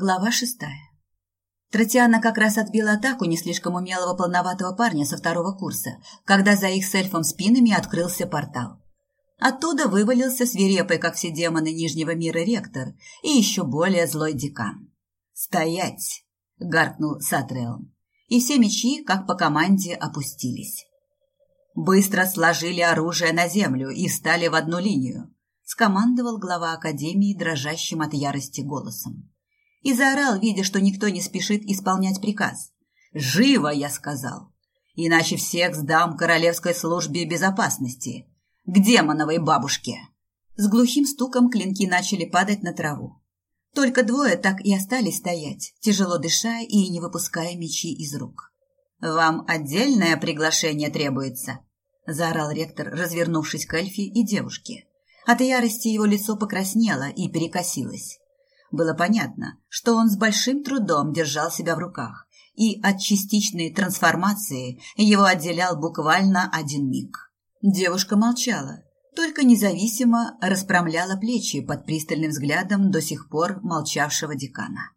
Глава шестая. Тротиана как раз отбила атаку не слишком умелого полноватого парня со второго курса, когда за их с эльфом спинами открылся портал. Оттуда вывалился свирепый, как все демоны Нижнего мира, ректор и еще более злой декан. «Стоять!» – гаркнул Сатреон. И все мечи, как по команде, опустились. Быстро сложили оружие на землю и встали в одну линию, скомандовал глава академии дрожащим от ярости голосом и заорал, видя, что никто не спешит исполнять приказ. «Живо!» – я сказал. «Иначе всех сдам королевской службе безопасности. К демоновой бабушке!» С глухим стуком клинки начали падать на траву. Только двое так и остались стоять, тяжело дыша и не выпуская мечи из рук. «Вам отдельное приглашение требуется?» – заорал ректор, развернувшись к эльфе и девушке. От ярости его лицо покраснело и перекосилось. Было понятно, что он с большим трудом держал себя в руках, и от частичной трансформации его отделял буквально один миг. Девушка молчала, только независимо распрямляла плечи под пристальным взглядом до сих пор молчавшего декана.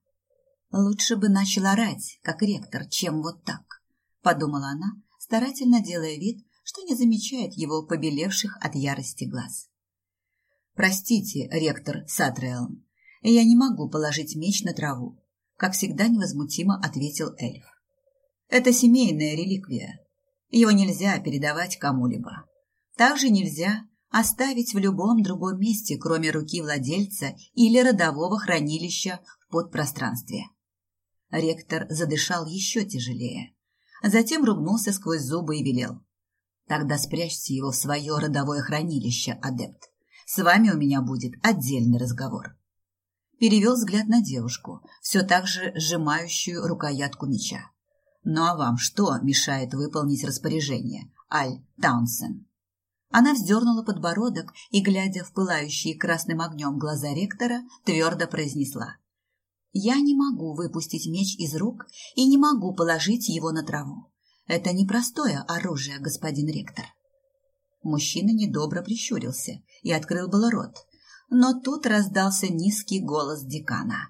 «Лучше бы начал орать, как ректор, чем вот так», – подумала она, старательно делая вид, что не замечает его побелевших от ярости глаз. «Простите, ректор Сатреэлм, «Я не могу положить меч на траву», – как всегда невозмутимо ответил эльф. «Это семейная реликвия. Его нельзя передавать кому-либо. Также нельзя оставить в любом другом месте, кроме руки владельца или родового хранилища в подпространстве». Ректор задышал еще тяжелее. Затем ругнулся сквозь зубы и велел. «Тогда спрячьте его в свое родовое хранилище, адепт. С вами у меня будет отдельный разговор» перевел взгляд на девушку, все так же сжимающую рукоятку меча. «Ну а вам что мешает выполнить распоряжение, Аль Таунсен?» Она вздернула подбородок и, глядя в пылающие красным огнем глаза ректора, твердо произнесла. «Я не могу выпустить меч из рук и не могу положить его на траву. Это непростое оружие, господин ректор». Мужчина недобро прищурился и открыл было рот, но тут раздался низкий голос декана.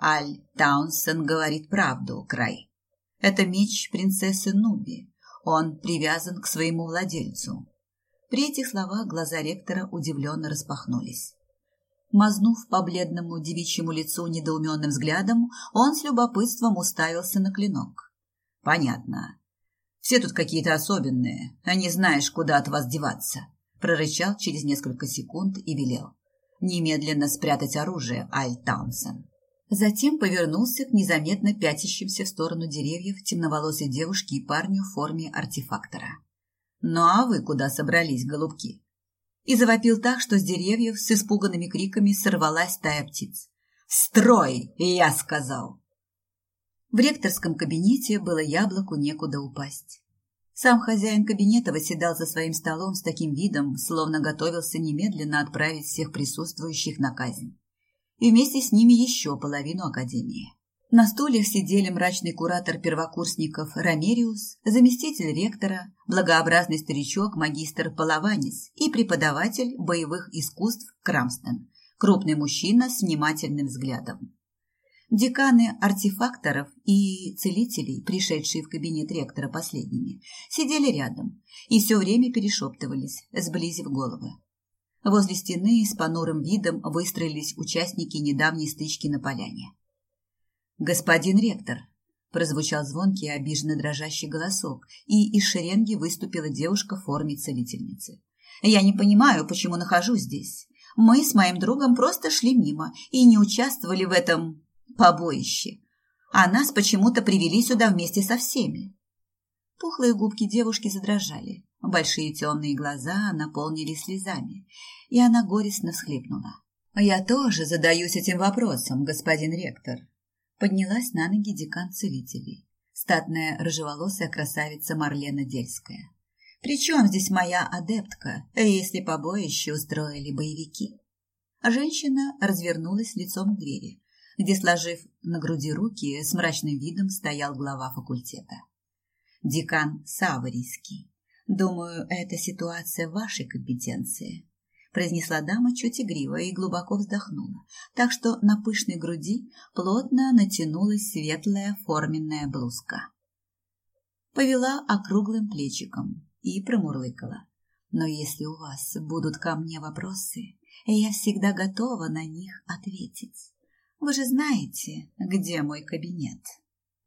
Аль Таунсен говорит правду, Край. Это меч принцессы Нуби. Он привязан к своему владельцу. При этих словах глаза ректора удивленно распахнулись. Мазнув по бледному девичьему лицу недоуменным взглядом, он с любопытством уставился на клинок. «Понятно. Все тут какие-то особенные, а не знаешь, куда от вас деваться», прорычал через несколько секунд и велел немедленно спрятать оружие, Аль Таунсен. Затем повернулся к незаметно пятящимся в сторону деревьев темноволосой девушке и парню в форме артефактора. «Ну а вы куда собрались, голубки?» И завопил так, что с деревьев с испуганными криками сорвалась стая птиц. «Строй!» – я сказал. В ректорском кабинете было яблоку некуда упасть. Сам хозяин кабинета восседал за своим столом с таким видом, словно готовился немедленно отправить всех присутствующих на казнь. И вместе с ними еще половину академии. На стульях сидели мрачный куратор первокурсников Ромериус, заместитель ректора, благообразный старичок магистр Полованис и преподаватель боевых искусств Крамстен, крупный мужчина с внимательным взглядом. Деканы артефакторов и целителей, пришедшие в кабинет ректора последними, сидели рядом и все время перешептывались, сблизив головы. Возле стены с понурым видом выстроились участники недавней стычки на поляне. «Господин ректор!» – прозвучал звонкий, обиженно дрожащий голосок, и из шеренги выступила девушка в форме целительницы. «Я не понимаю, почему нахожусь здесь. Мы с моим другом просто шли мимо и не участвовали в этом побоище. А нас почему-то привели сюда вместе со всеми. Пухлые губки девушки задрожали, большие темные глаза наполнились слезами, и она горестно всхлипнула. «Я тоже задаюсь этим вопросом, господин ректор», поднялась на ноги декан целителей, статная рыжеволосая красавица Марлена Дельская. «Причем здесь моя адептка, если побоище устроили боевики?» Женщина развернулась лицом к двери, где, сложив на груди руки, с мрачным видом стоял глава факультета. Декан Саварийский. Думаю, эта ситуация вашей компетенции. произнесла дама чуть игриво и глубоко вздохнула, так что на пышной груди плотно натянулась светлая форменная блузка. Повела округлым плечиком и промурлыкала. Но если у вас будут ко мне вопросы, я всегда готова на них ответить. Вы же знаете, где мой кабинет.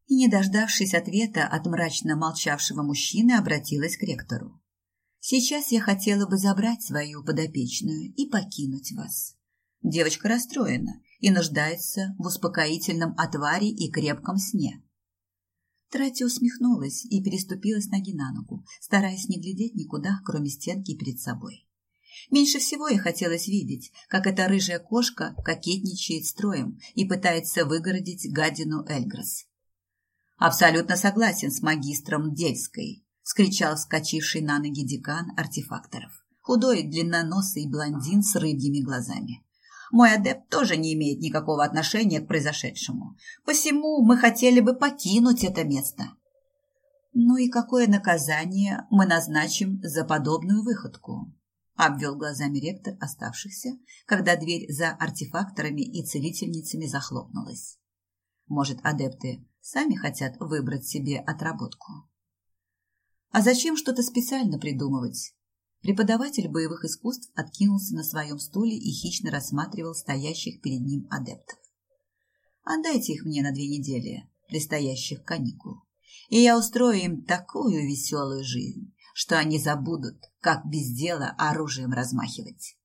И, не дождавшись ответа от мрачно молчавшего мужчины, обратилась к ректору. Сейчас я хотела бы забрать свою подопечную и покинуть вас. Девочка расстроена и нуждается в успокоительном отваре и крепком сне. Трати усмехнулась и переступила с ноги на ногу, стараясь не глядеть никуда, кроме стенки перед собой. Меньше всего ей хотелось видеть, как эта рыжая кошка кокетничает строем и пытается выгородить гадину Эльгрос. «Абсолютно согласен с магистром Дельской», скричал вскочивший на ноги декан артефакторов. Худой, длинноносый блондин с рыбьими глазами. Мой адепт тоже не имеет никакого отношения к произошедшему. Посему мы хотели бы покинуть это место. Ну и какое наказание мы назначим за подобную выходку? Обвел глазами ректор оставшихся, когда дверь за артефакторами и целительницами захлопнулась. Может, адепты сами хотят выбрать себе отработку? А зачем что-то специально придумывать? Преподаватель боевых искусств откинулся на своем стуле и хищно рассматривал стоящих перед ним адептов. «Отдайте их мне на две недели предстоящих каникул, и я устрою им такую веселую жизнь, что они забудут, как без дела оружием размахивать».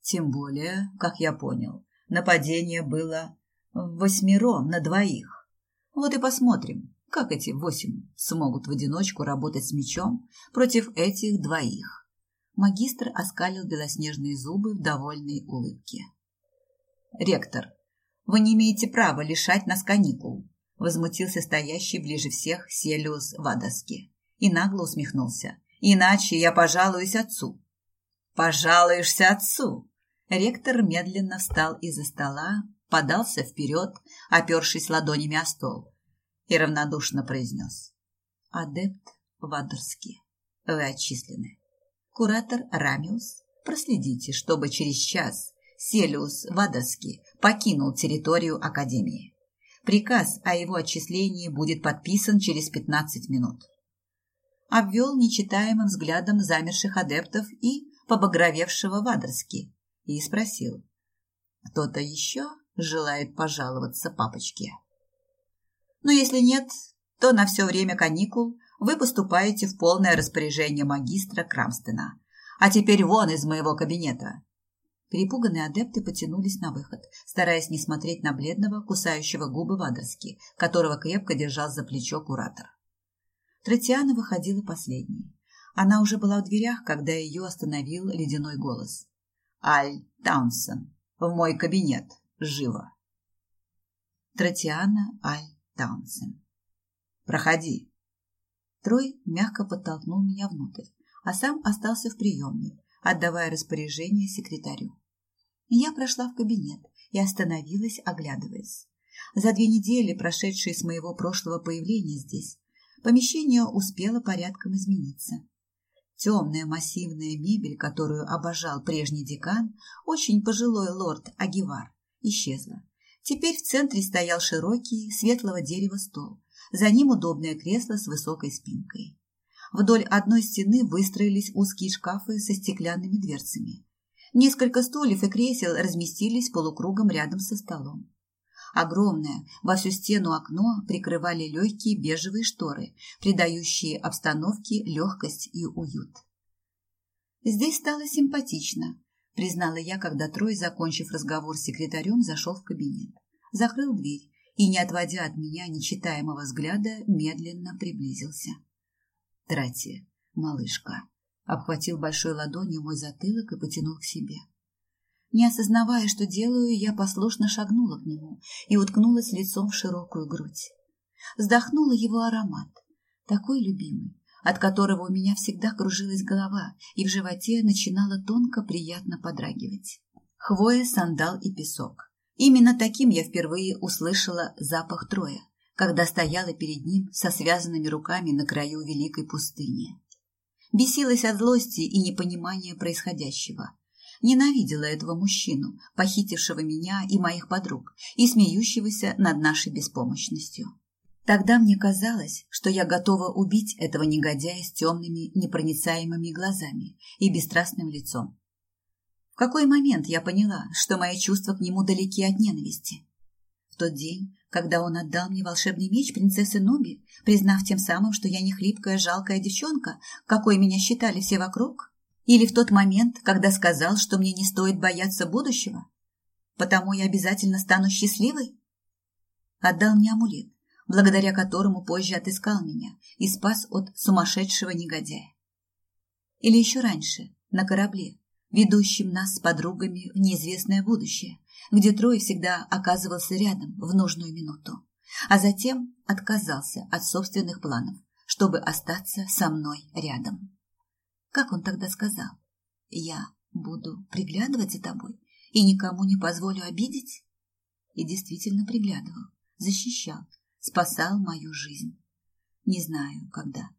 Тем более, как я понял, нападение было восьмером на двоих. Вот и посмотрим, как эти восемь смогут в одиночку работать с мечом против этих двоих? Магистр оскалил белоснежные зубы в довольной улыбке. «Ректор, вы не имеете права лишать нас каникул», возмутился стоящий ближе всех Селиус Вадаски и нагло усмехнулся. «Иначе я пожалуюсь отцу». «Пожалуешься отцу?» Ректор медленно встал из-за стола, подался вперед, опершись ладонями о стол, и равнодушно произнес. Адепт Вадерский, вы отчислены. Куратор Рамиус, проследите, чтобы через час Селиус Вадерский покинул территорию Академии. Приказ о его отчислении будет подписан через 15 минут. Обвел нечитаемым взглядом замерших адептов и побагровевшего Вадерски и спросил, кто-то еще желает пожаловаться папочке? Но если нет, то на все время каникул вы поступаете в полное распоряжение магистра Крамстена. А теперь вон из моего кабинета. Перепуганные адепты потянулись на выход, стараясь не смотреть на бледного, кусающего губы Вадерски, которого крепко держал за плечо куратор. Тротиана выходила последней. Она уже была в дверях, когда ее остановил ледяной голос. «Аль Таунсон, в мой кабинет, живо!» Тротиана Аль Таунсен. «Проходи». Трой мягко подтолкнул меня внутрь, а сам остался в приемной, отдавая распоряжение секретарю. Я прошла в кабинет и остановилась, оглядываясь. За две недели, прошедшие с моего прошлого появления здесь, помещение успело порядком измениться. Темная массивная мебель, которую обожал прежний декан, очень пожилой лорд Агивар, исчезла, Теперь в центре стоял широкий, светлого дерева стол. За ним удобное кресло с высокой спинкой. Вдоль одной стены выстроились узкие шкафы со стеклянными дверцами. Несколько стульев и кресел разместились полукругом рядом со столом. Огромное во всю стену окно прикрывали легкие бежевые шторы, придающие обстановке легкость и уют. Здесь стало симпатично, признала я, когда Трой, закончив разговор с секретарем, зашел в кабинет. Закрыл дверь и, не отводя от меня нечитаемого взгляда, медленно приблизился. Трати, малышка, обхватил большой ладонью мой затылок и потянул к себе. Не осознавая, что делаю, я послушно шагнула к нему и уткнулась лицом в широкую грудь. Вздохнула его аромат, такой любимый, от которого у меня всегда кружилась голова, и в животе начинало тонко приятно подрагивать. Хвоя, сандал и песок. Именно таким я впервые услышала запах Троя, когда стояла перед ним со связанными руками на краю великой пустыни. Бесилась от злости и непонимания происходящего. Ненавидела этого мужчину, похитившего меня и моих подруг, и смеющегося над нашей беспомощностью. Тогда мне казалось, что я готова убить этого негодяя с темными, непроницаемыми глазами и бесстрастным лицом. В какой момент я поняла, что мои чувства к нему далеки от ненависти? В тот день, когда он отдал мне волшебный меч принцессы Нуби, признав тем самым, что я не хлипкая, жалкая девчонка, какой меня считали все вокруг? Или в тот момент, когда сказал, что мне не стоит бояться будущего? Потому я обязательно стану счастливой? Отдал мне амулет, благодаря которому позже отыскал меня и спас от сумасшедшего негодяя. Или еще раньше, на корабле, ведущем нас с подругами в неизвестное будущее, где Трой всегда оказывался рядом в нужную минуту, а затем отказался от собственных планов, чтобы остаться со мной рядом. Как он тогда сказал? Я буду приглядывать за тобой и никому не позволю обидеть? И действительно приглядывал, защищал, спасал мою жизнь. Не знаю, когда.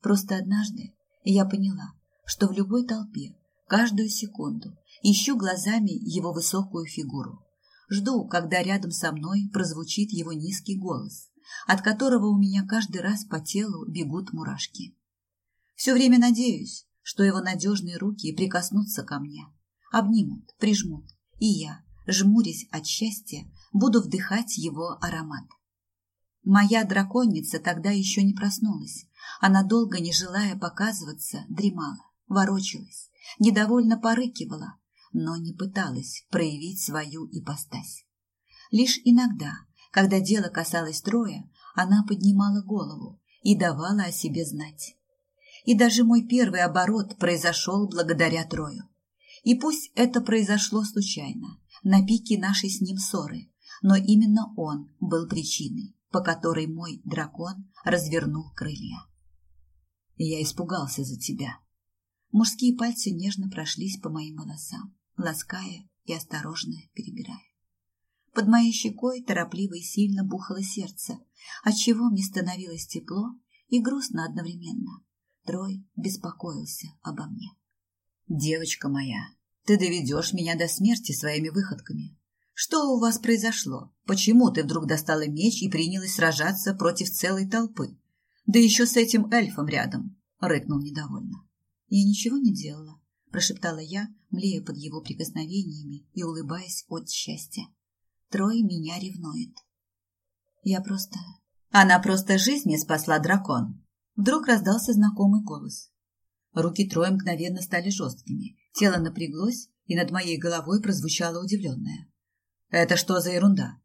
Просто однажды я поняла, что в любой толпе, каждую секунду, ищу глазами его высокую фигуру. Жду, когда рядом со мной прозвучит его низкий голос, от которого у меня каждый раз по телу бегут мурашки. Все время надеюсь, что его надежные руки прикоснутся ко мне, обнимут, прижмут, и я, жмурясь от счастья, буду вдыхать его аромат. Моя драконица тогда еще не проснулась. Она, долго не желая показываться, дремала, ворочалась, недовольно порыкивала, но не пыталась проявить свою ипостась. Лишь иногда, когда дело касалось троя, она поднимала голову и давала о себе знать. И даже мой первый оборот произошел благодаря Трою. И пусть это произошло случайно, на пике нашей с ним ссоры, но именно он был причиной, по которой мой дракон развернул крылья. Я испугался за тебя. Мужские пальцы нежно прошлись по моим волосам, лаская и осторожно перебирая. Под моей щекой торопливо и сильно бухало сердце, отчего мне становилось тепло и грустно одновременно. Трой беспокоился обо мне. «Девочка моя, ты доведешь меня до смерти своими выходками. Что у вас произошло? Почему ты вдруг достала меч и принялась сражаться против целой толпы? Да еще с этим эльфом рядом!» — рыкнул недовольно. «Я ничего не делала», — прошептала я, млея под его прикосновениями и улыбаясь от счастья. Трой меня ревнует. Я просто... Она просто жизни спасла дракон, Вдруг раздался знакомый голос. Руки Троя мгновенно стали жесткими, тело напряглось, и над моей головой прозвучало удивленное. «Это что за ерунда?»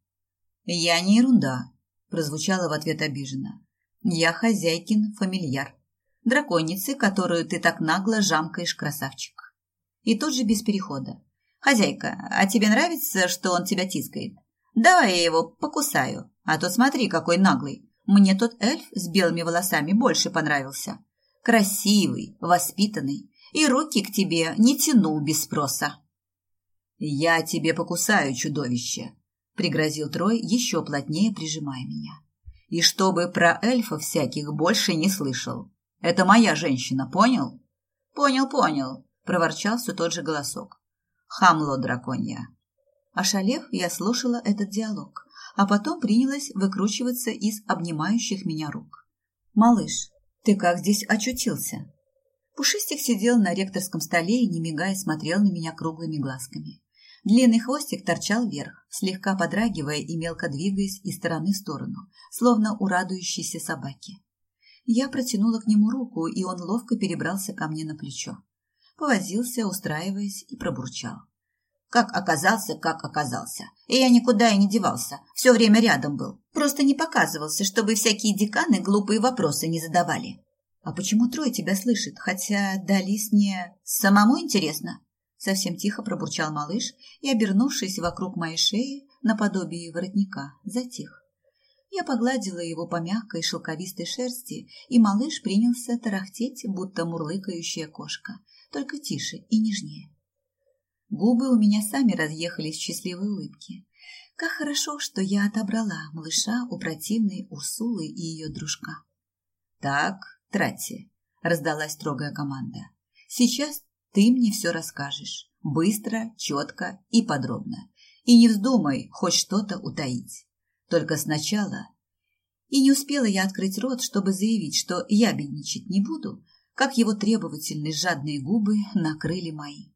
«Я не ерунда», – прозвучало в ответ обиженно. «Я хозяйкин фамильяр, драконицы, которую ты так нагло жамкаешь, красавчик». И тут же без перехода. «Хозяйка, а тебе нравится, что он тебя тискает? Давай я его покусаю, а то смотри, какой наглый. Мне тот эльф с белыми волосами больше понравился. Красивый, воспитанный, и руки к тебе не тянул без спроса. «Я тебе покусаю, чудовище!» — пригрозил Трой, еще плотнее прижимая меня. «И чтобы про эльфов всяких больше не слышал. Это моя женщина, понял?» «Понял, понял», — проворчал все тот же голосок. «Хамло драконья». Ошалев, я слушала этот диалог а потом принялась выкручиваться из обнимающих меня рук. «Малыш, ты как здесь очутился?» Пушистик сидел на ректорском столе и, не мигая, смотрел на меня круглыми глазками. Длинный хвостик торчал вверх, слегка подрагивая и мелко двигаясь из стороны в сторону, словно у радующейся собаки. Я протянула к нему руку, и он ловко перебрался ко мне на плечо. Повозился, устраиваясь, и пробурчал. Как оказался, как оказался. И я никуда и не девался. Все время рядом был. Просто не показывался, чтобы всякие деканы глупые вопросы не задавали. А почему трое тебя слышит? Хотя Далис не... Самому интересно. Совсем тихо пробурчал малыш и, обернувшись вокруг моей шеи, наподобие воротника, затих. Я погладила его по мягкой шелковистой шерсти, и малыш принялся тарахтеть, будто мурлыкающая кошка, только тише и нежнее. Губы у меня сами разъехались в счастливой улыбке. Как хорошо, что я отобрала малыша у противной Урсулы и ее дружка. «Так, Трати», — раздалась строгая команда, — «сейчас ты мне все расскажешь. Быстро, четко и подробно. И не вздумай хоть что-то утаить. Только сначала... И не успела я открыть рот, чтобы заявить, что я бедничать не буду, как его требовательные жадные губы накрыли мои.